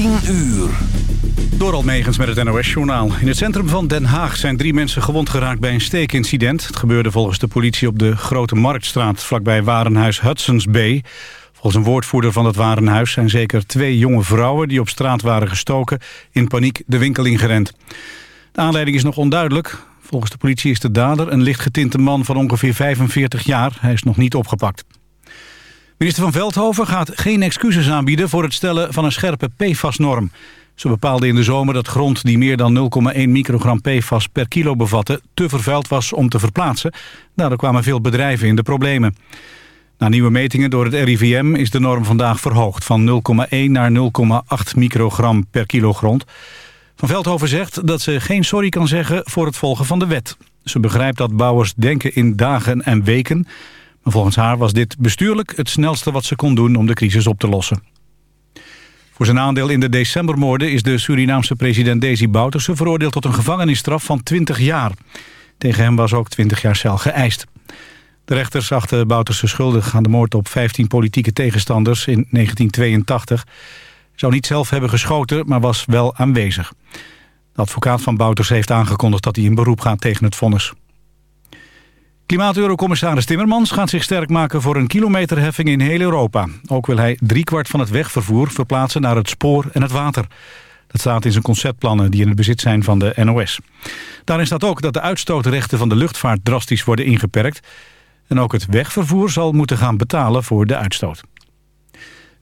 10 uur. Door met het NOS-journaal. In het centrum van Den Haag zijn drie mensen gewond geraakt bij een steekincident. Het gebeurde volgens de politie op de Grote Marktstraat... vlakbij warenhuis Hudson's Bay. Volgens een woordvoerder van het warenhuis zijn zeker twee jonge vrouwen... die op straat waren gestoken, in paniek de winkel ingerend. De aanleiding is nog onduidelijk. Volgens de politie is de dader een lichtgetinte man van ongeveer 45 jaar. Hij is nog niet opgepakt. Minister van Veldhoven gaat geen excuses aanbieden... voor het stellen van een scherpe PFAS-norm. Ze bepaalde in de zomer dat grond die meer dan 0,1 microgram PFAS per kilo bevatte... te vervuild was om te verplaatsen. Daardoor kwamen veel bedrijven in de problemen. Na nieuwe metingen door het RIVM is de norm vandaag verhoogd... van 0,1 naar 0,8 microgram per kilo grond. Van Veldhoven zegt dat ze geen sorry kan zeggen voor het volgen van de wet. Ze begrijpt dat bouwers denken in dagen en weken... maar volgens haar was dit bestuurlijk het snelste wat ze kon doen om de crisis op te lossen. Voor zijn aandeel in de decembermoorden is de Surinaamse president Desi Bouterse veroordeeld tot een gevangenisstraf van 20 jaar. Tegen hem was ook 20 jaar cel geëist. De rechters achten Bouterse schuldig aan de moord op 15 politieke tegenstanders in 1982. Hij zou niet zelf hebben geschoten, maar was wel aanwezig. De advocaat van Bouters heeft aangekondigd dat hij in beroep gaat tegen het vonnis. Klimaat-eurocommissaris Timmermans gaat zich sterk maken voor een kilometerheffing in heel Europa. Ook wil hij driekwart van het wegvervoer verplaatsen naar het spoor en het water. Dat staat in zijn conceptplannen die in het bezit zijn van de NOS. Daarin staat ook dat de uitstootrechten van de luchtvaart drastisch worden ingeperkt. En ook het wegvervoer zal moeten gaan betalen voor de uitstoot.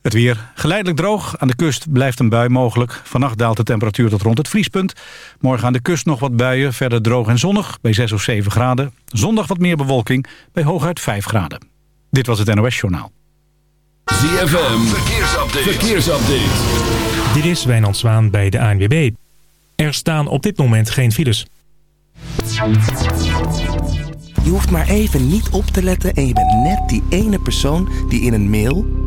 Het weer geleidelijk droog. Aan de kust blijft een bui mogelijk. Vannacht daalt de temperatuur tot rond het vriespunt. Morgen aan de kust nog wat buien. Verder droog en zonnig bij 6 of 7 graden. Zondag wat meer bewolking bij hooguit 5 graden. Dit was het NOS Journaal. ZFM, verkeersupdate. verkeersupdate. Dit is Wijnand Zwaan bij de ANWB. Er staan op dit moment geen files. Je hoeft maar even niet op te letten en je bent net die ene persoon die in een mail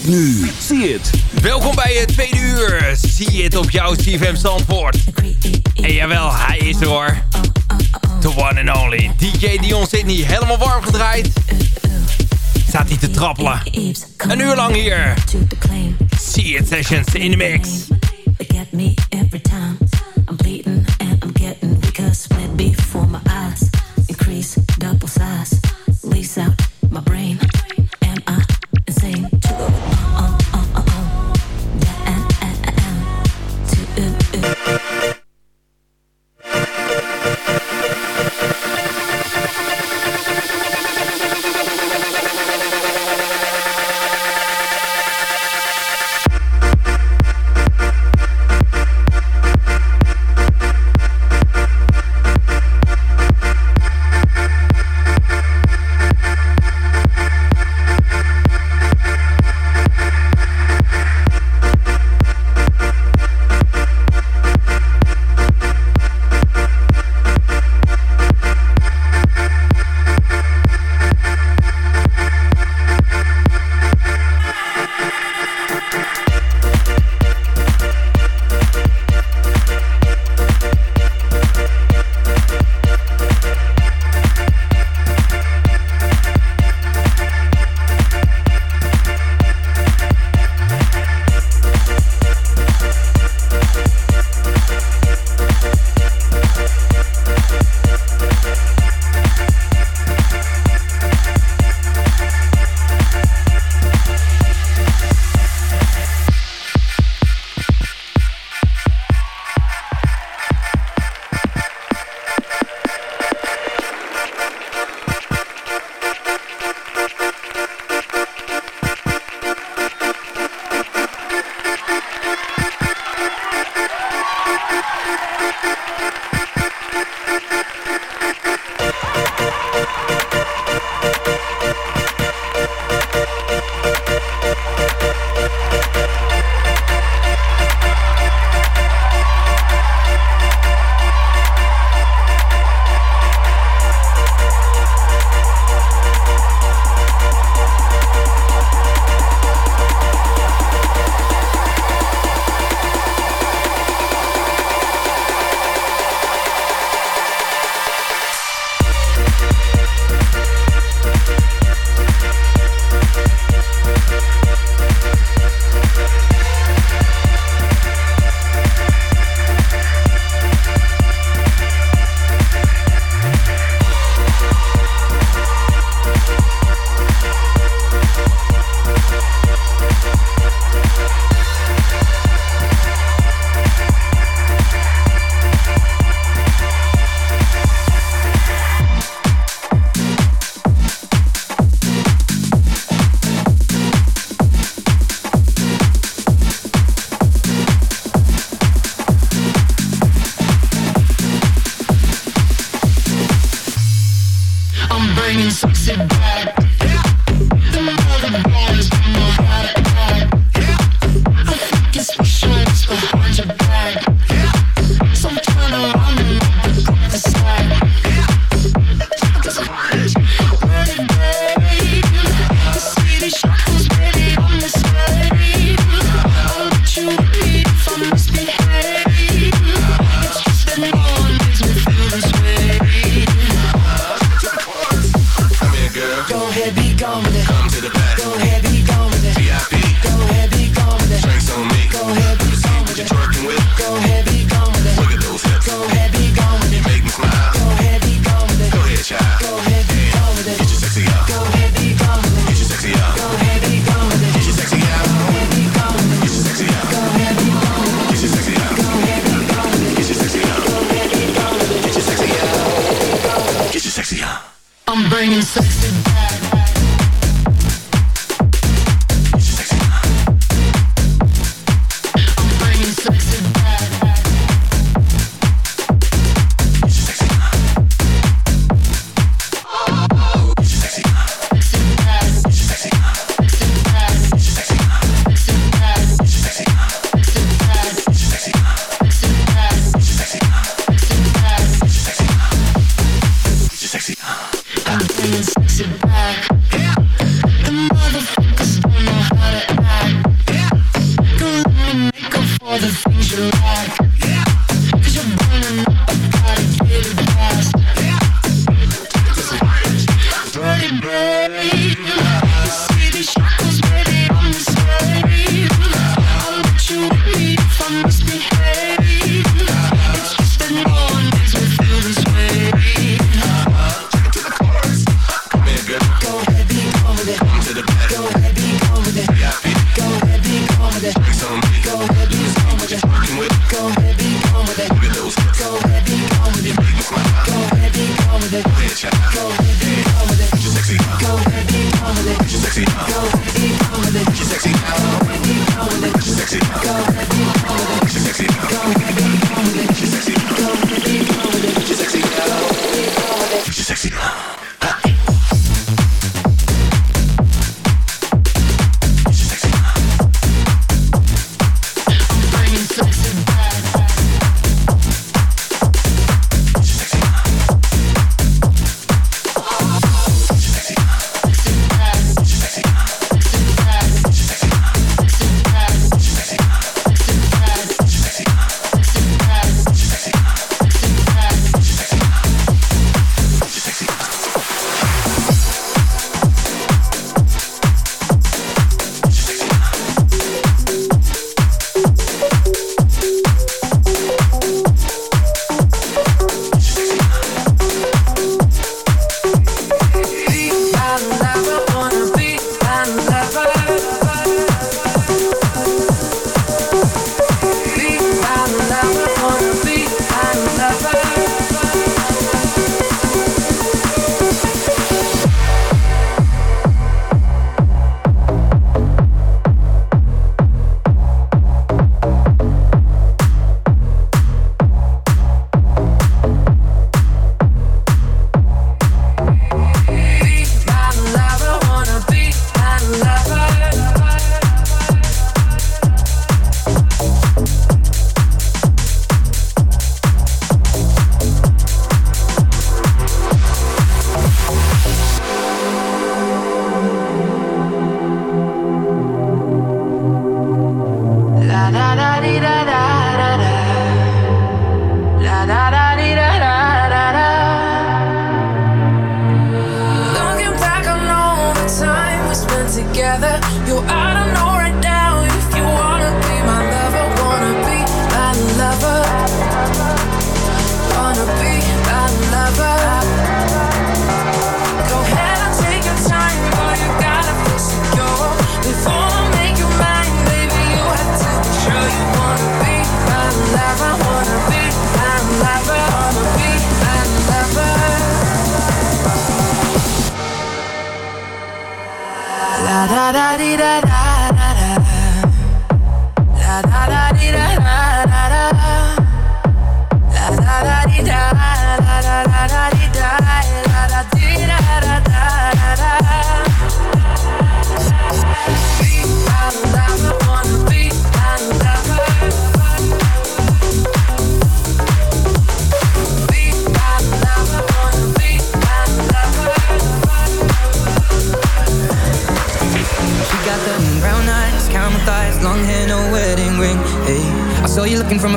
Nu, zie het. Welkom bij het tweede uur. Zie het op jouw CFM Zandvoort. En jawel, hij is er hoor. The one and only. DJ Dion Sydney, helemaal warm gedraaid. Staat hij te trappelen. Een uur lang hier. See it sessions in the mix. Me every time. I'm bleeding and I'm getting Sit back.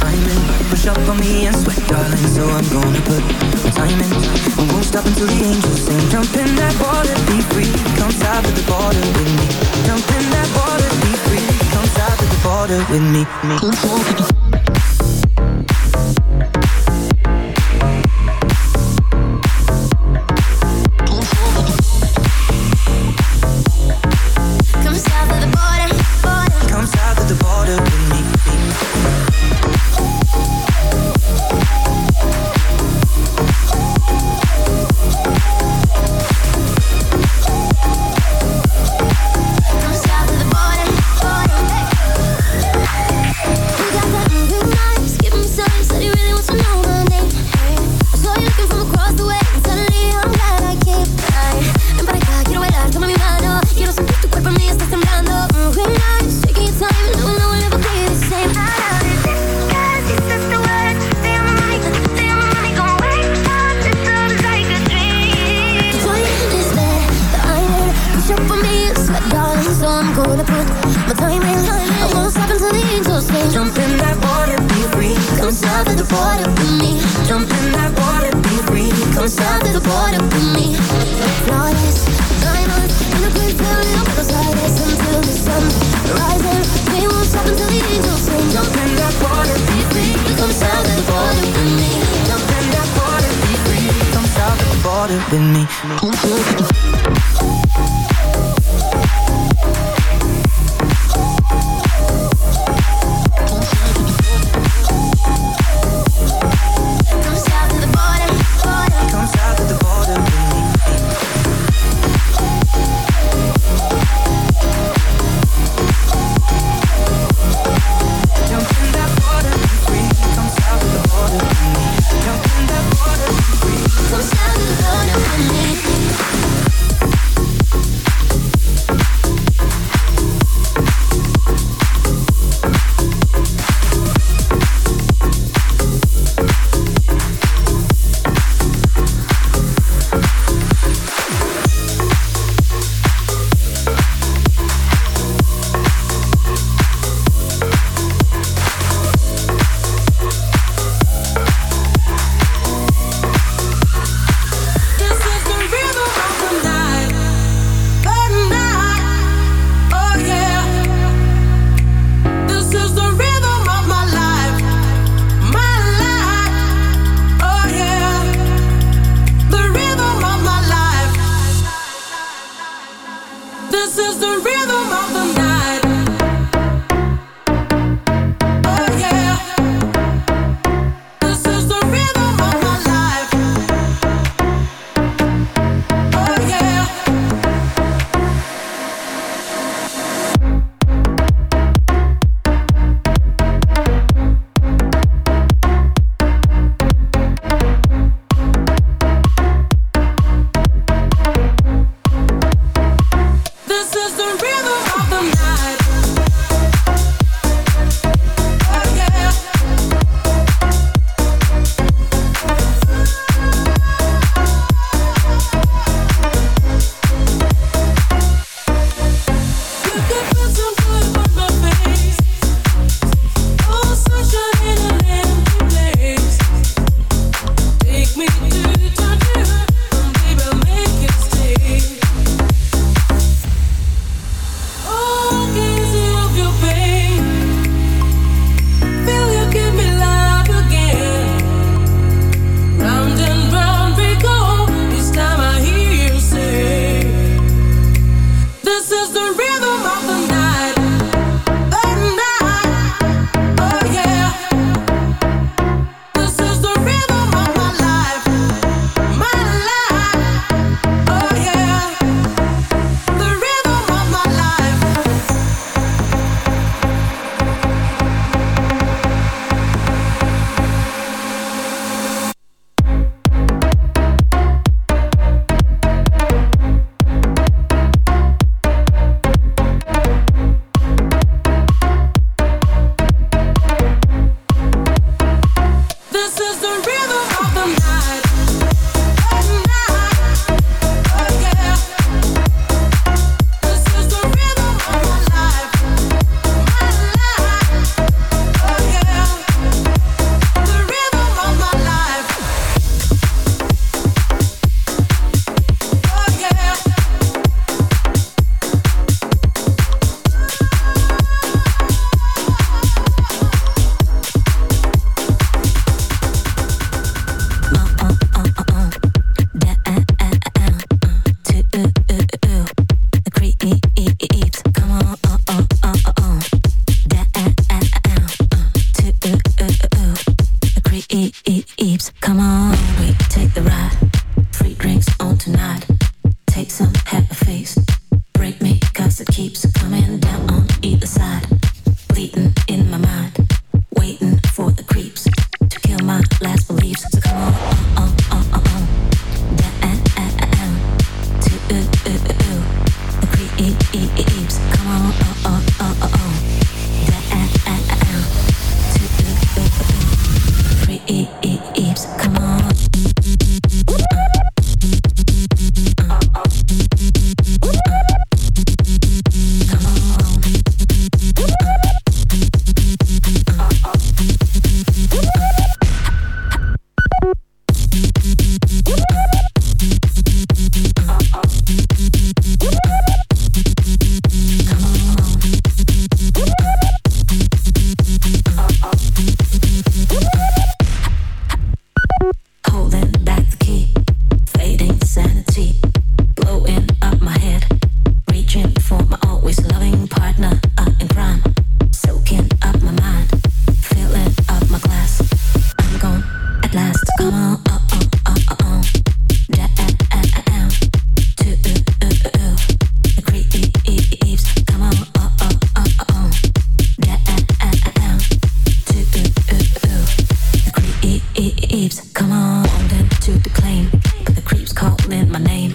I'm push up on me and sweat, darling. So I'm gonna put time in. I won't stop until the angels sing. Jump in that water, be free. Come of the border with me. Jump in that water, be free. Come of the border with me. Come with me. Eves, come on then to the claim. But the creeps calling my name.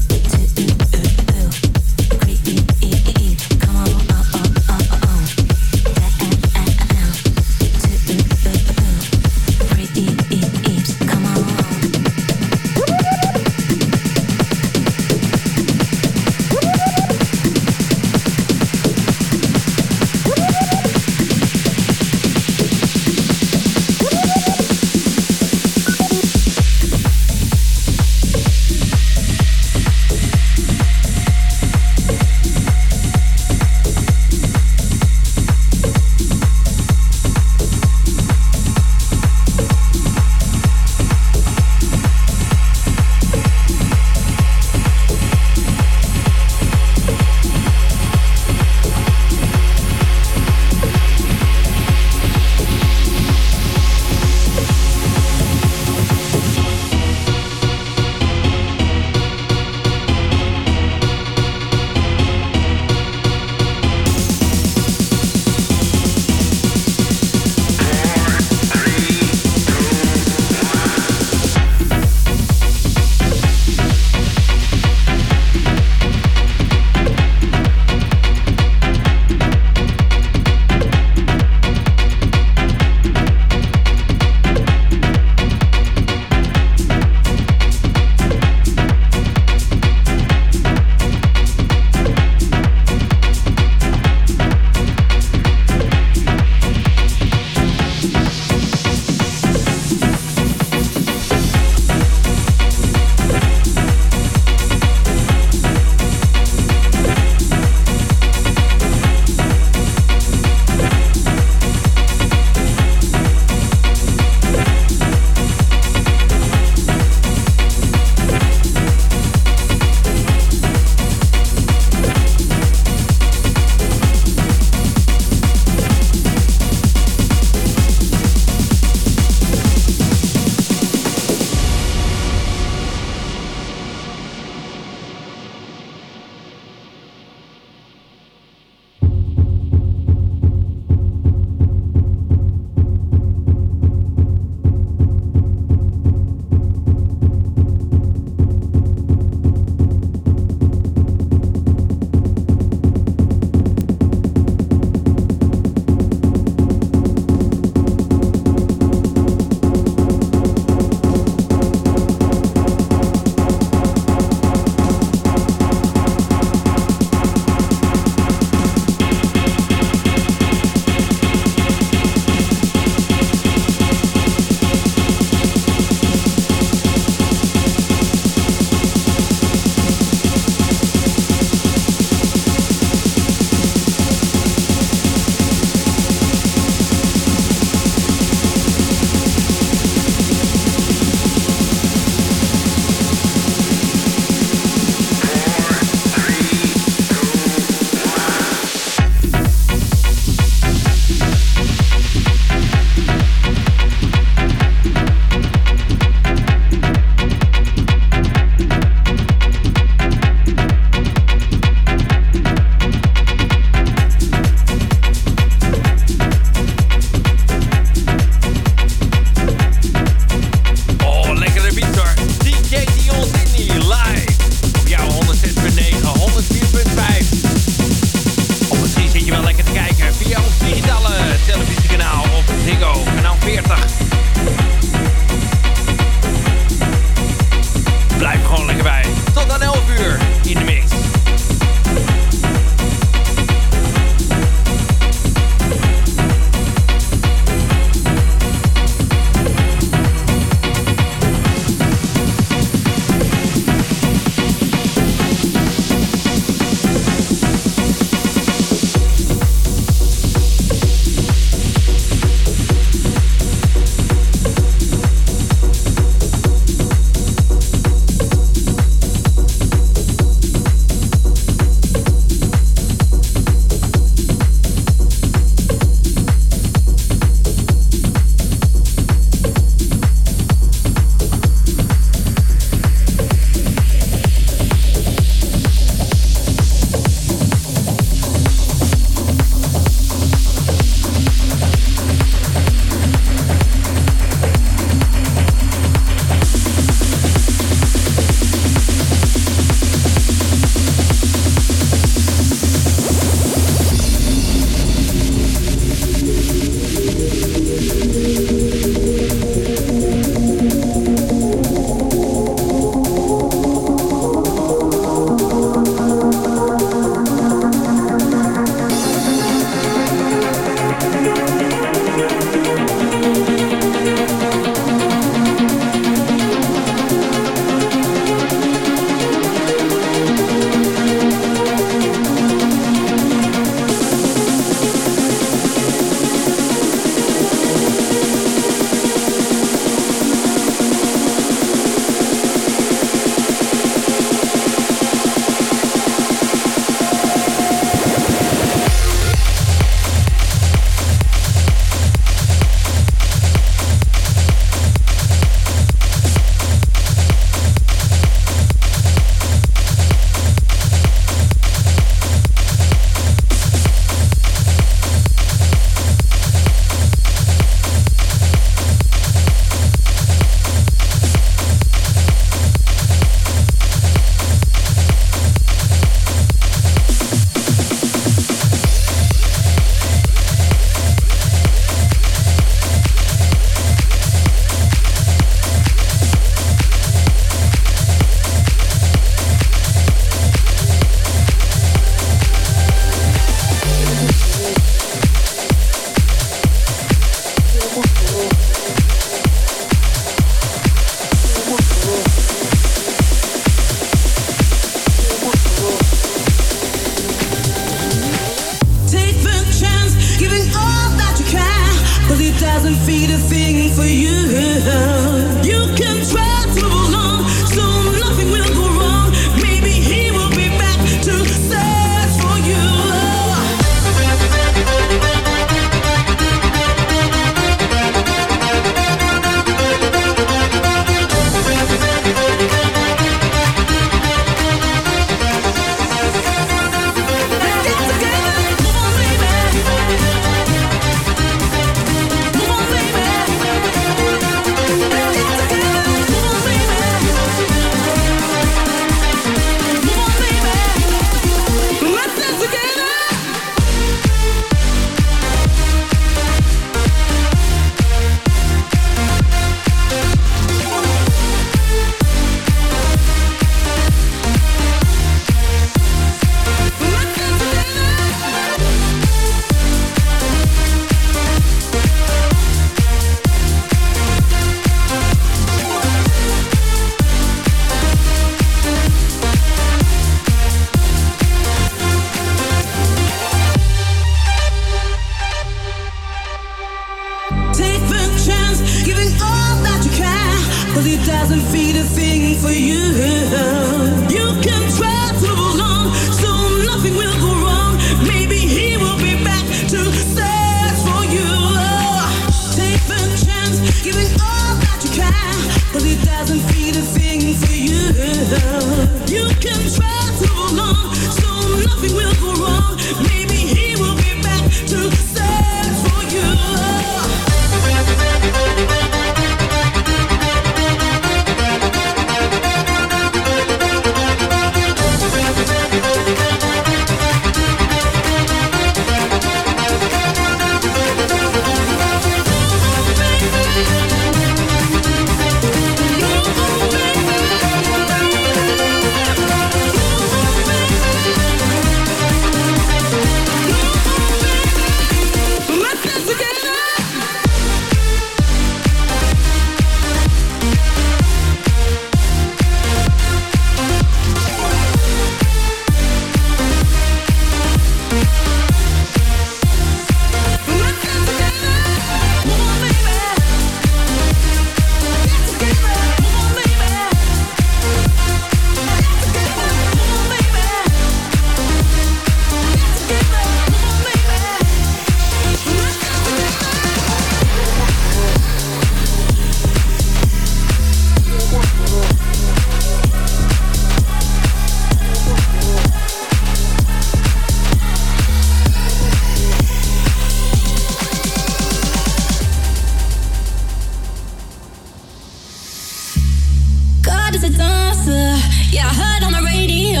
a dancer. Yeah, I heard on the radio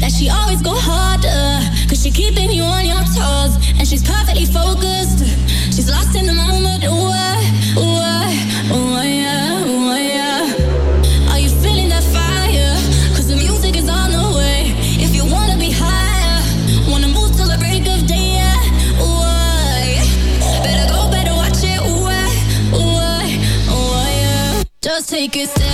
that she always go harder. Cause she keeping you on your toes. And she's perfectly focused. She's lost in the moment. Ooh, Why? ooh, ooh, yeah, ooh, yeah. Are you feeling that fire? Cause the music is on the way. If you wanna be higher, wanna move till the break of day. Yeah, ooh, yeah. Better go, better watch it. Ooh, ooh, ooh, yeah. Just take a step.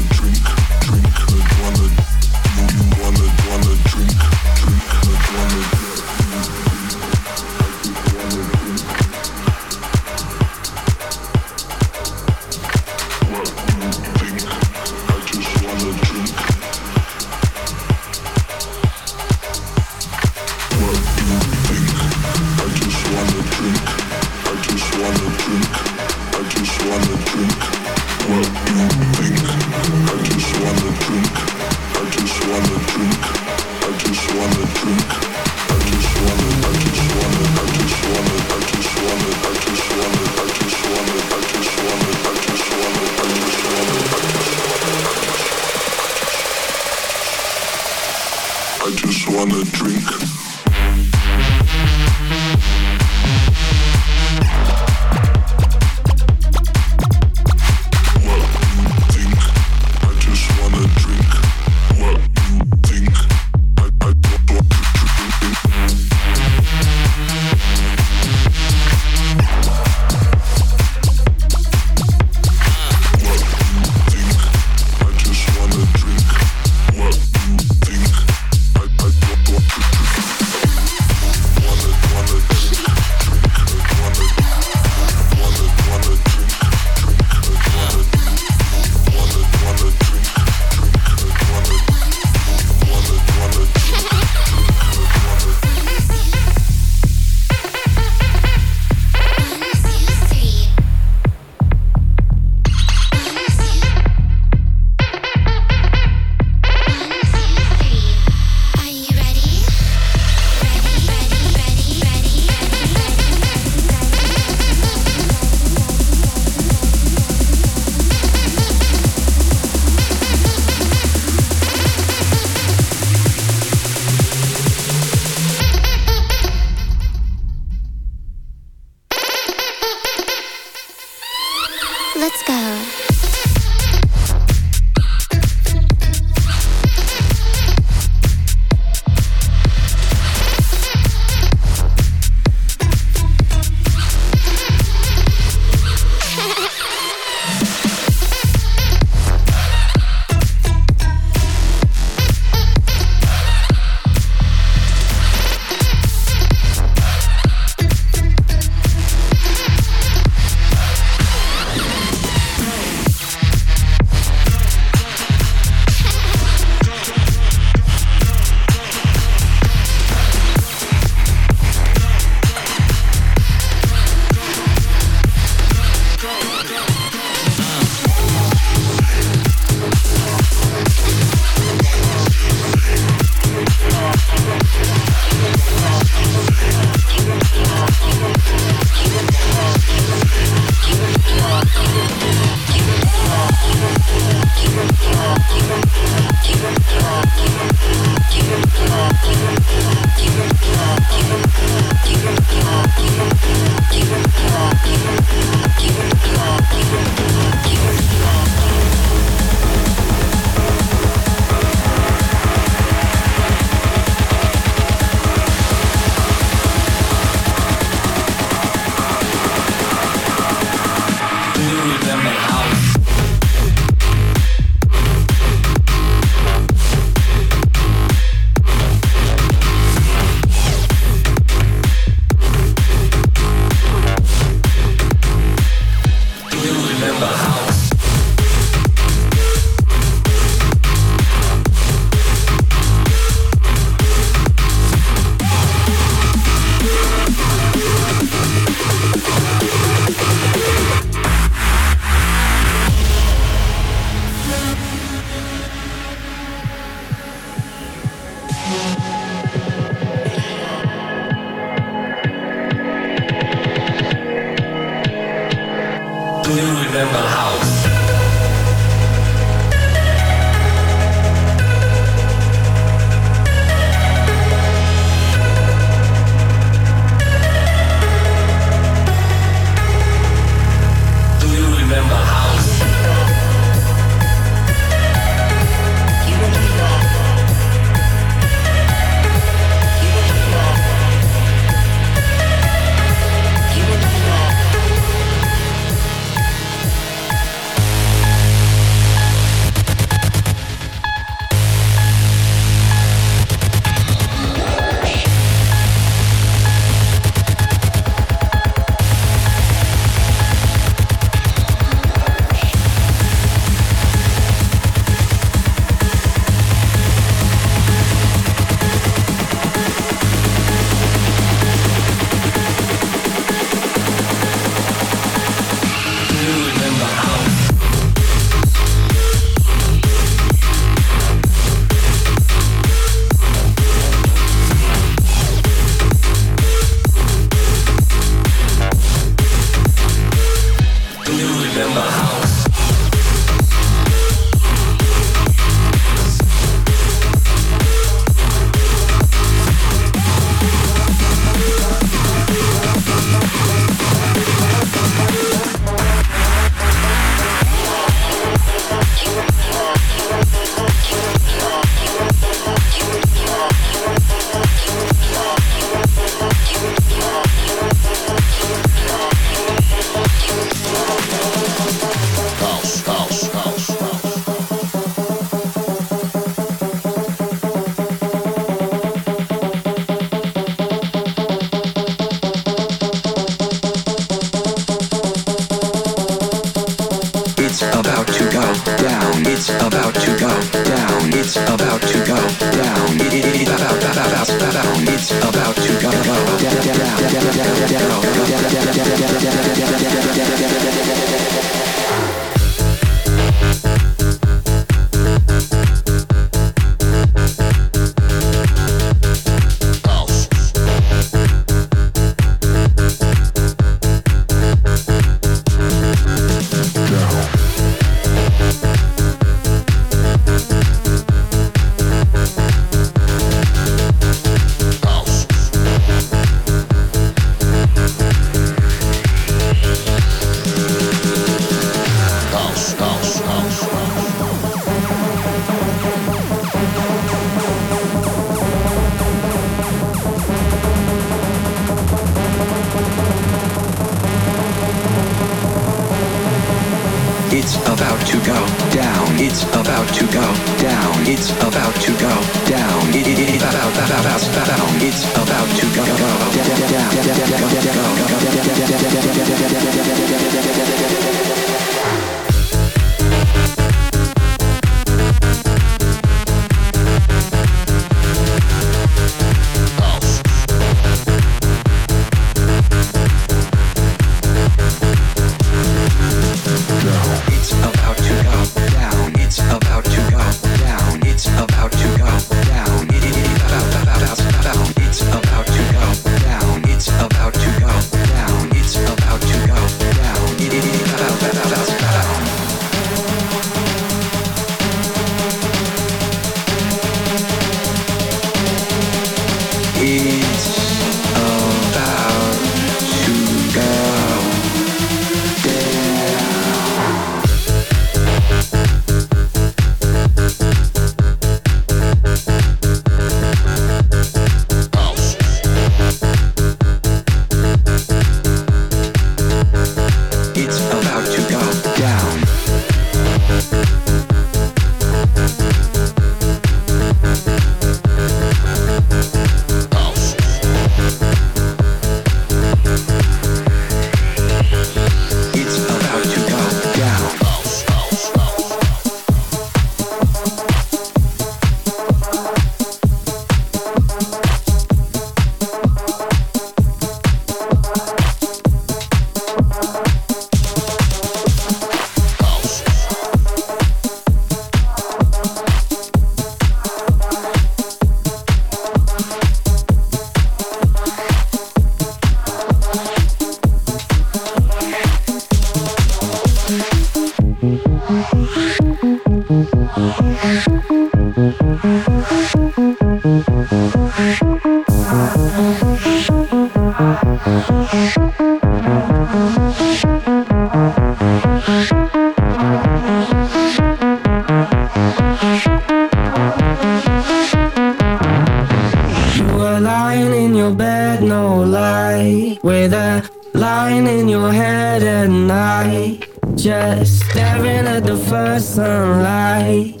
with a line in your head at night, just staring at the first sunlight.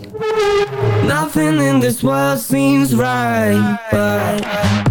Nothing in this world seems right, but.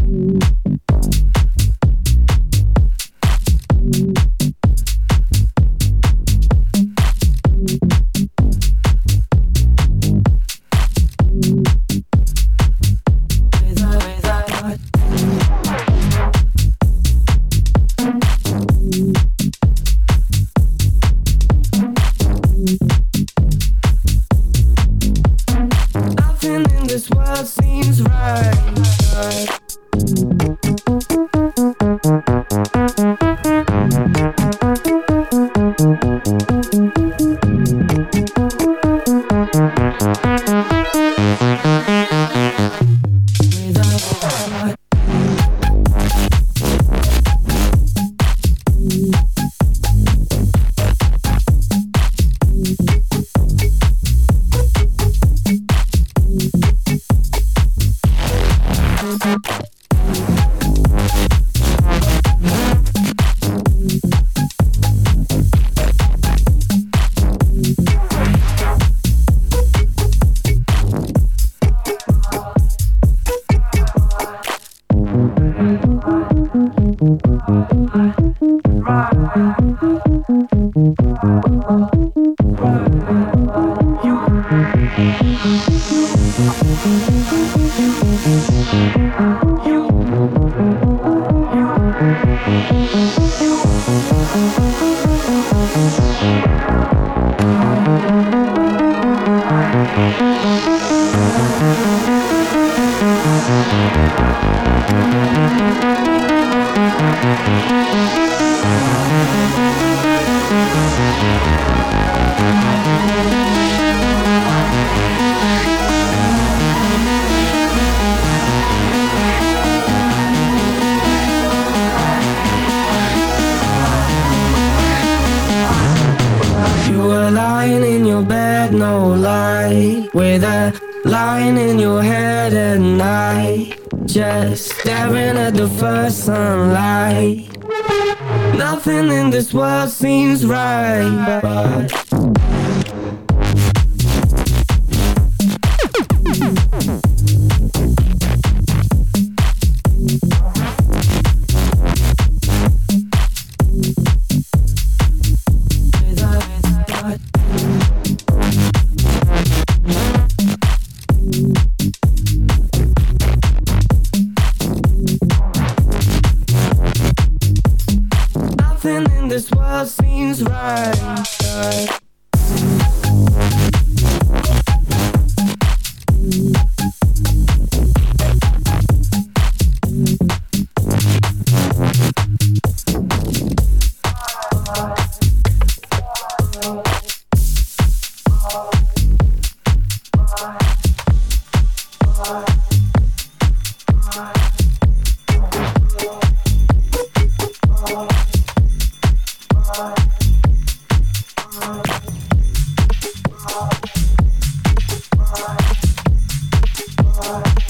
heart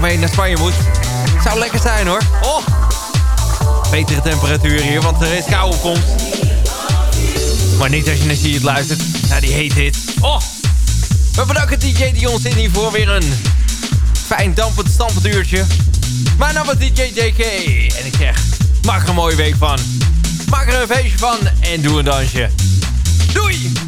mee naar Spanje moet. Zou lekker zijn hoor. Oh. Betere temperatuur hier, want er is kou op komst. Maar niet als je naar It luistert. Naar die heet hit. Oh. We bedanken DJ Dion Sydney voor weer een fijn dampend stampend uurtje. Mijn naam is DJ JK. En ik zeg, maak er een mooie week van. Maak er een feestje van en doe een dansje. Doei!